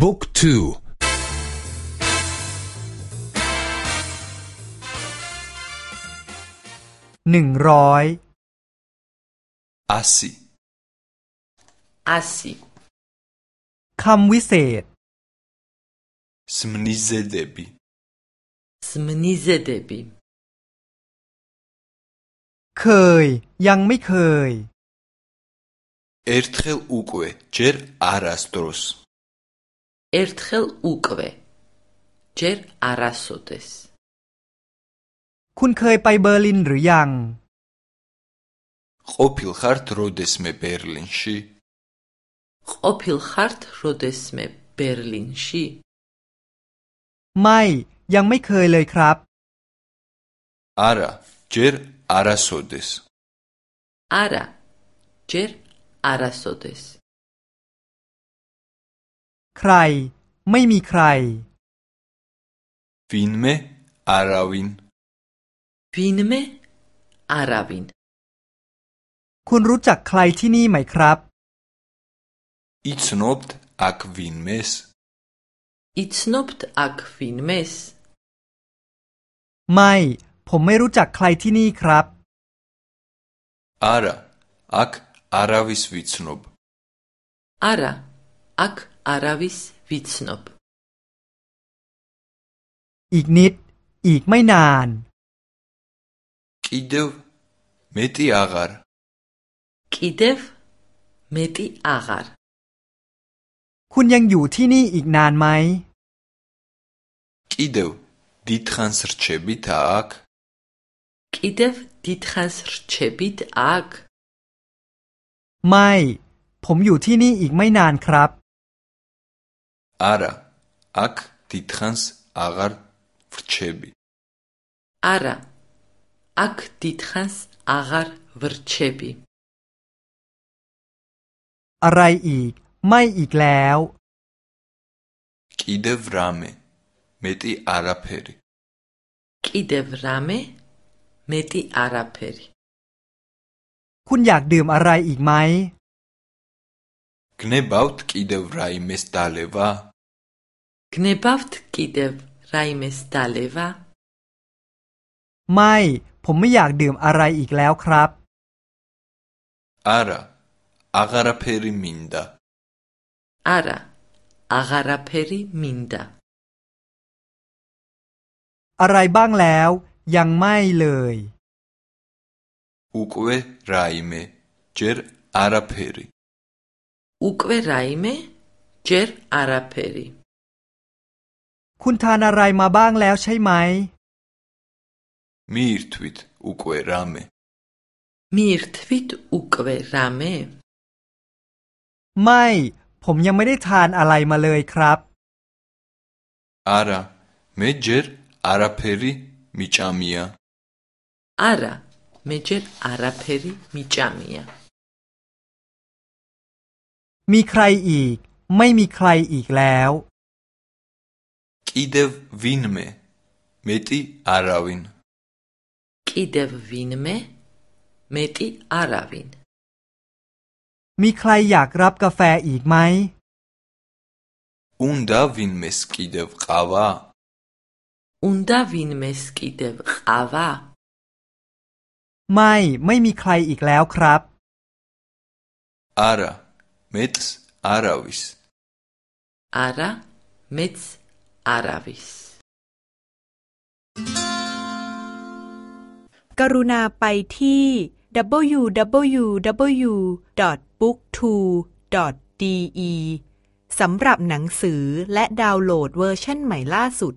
บุ๊กทู หนึ่งร้อยอาสิอาสิคำวิเศษ สมนิเซเดบิสมนิเซเดบิเคย ยังไม่เคย เอร์เทลอุกเวเจอร์อารัสตรสเเอิร์ท ერთხელ უკვე ჯერ ა რ ა โ ო დ ე ს คุณเคยไปเบอร์ลินหรือยังโอพิลฮาร์ตโรเดสเมเบอร์ลินชีโอพิลฮาร์ตโรเดสเมเบอร์ลินชี ไม่ ยังไม่เคยเลยครับอาราเจร์อาราโซเดสอาราเจร์อาราโซเดสใครไม่มีใคร ฟินเมอาราวินฟินเมอาราวิน คุณรู้จักใครที่นี่ไหมครับอิชโนบต์อักวินเมสอิชโนบต์อักวินเมสไม่ผมไม่รู้จักใครที่นี่ครับอาราอักอาราวิสวิชโนบอารา აქ არავის ვიცნობ. อีกนิด อีกไม่นานคิดเดวเมติอากรคิดเดวเมติอากรคุณยังอยู่ที่นี่อีกนานไหมคิดเดวดิทรานส์รเชบิตอากคิดเดวดิทรานส์รเชบิตอากไม่ ผมอยู่ที่นี่อีกไม่นานครับ არა აქ დითხანს აღარ ვრჩები არა აქ დითხანს აღარ ვრჩები არაი იქ მაი იქ ლაუ კიდევ რამე მეტი არაფერი კიდევ რამე მეტი არაფერი კუნ იაკ დიმ არაი იქ მაი გნებავთ კიდევ რაიმეს დალევა გნებავთ კიდევ რ ა ი მ ე สตาเลวะไม่ผมไม่อยากดื่มอะไรอีกแล้วครับ არა, ა ღ ა เ ა ფ ე რ ი მინდა. არა, ა ღ ა ร ა ფ ე ริมินดาอะไรบ้างแล้วยังไม่เลย უკვე რაიმე, ჯერ არაფერი. უკვე რაიმე, ჯერ ა ร ა ფ ე ริคุณทานอะไรมาบ้างแล้วใช่ไหม มีรทวิตอุกเวรามมีรทวิตอุกเวรามไม่ ผมยังไม่ได้ทานอะไรมาเลยครับ อาราเมเจอร์อาราเพริมิจามิยาอาราเมเจอร์อาราเพริมิจามิยามีใครอีก ไม่มีใครอีกแล้ว კიდევ ვინმე მეტი არავინ კიდევ ვინმე მეტი არავინ มีใครอยากรับกาแฟอีกไหม უნდა ვინმეს კიდევ ყავა უნდა ვინმეს კიდევ ყავა ไม่ไม่มีใครอีกแล้วครับ არა მეტს არავის არა მეტს a r a b i s กรุณาไปที่ www.booktwo.de สำหรับหนังสือและดาวน์โหลดเวอร์ชันใหม่ล่าสุด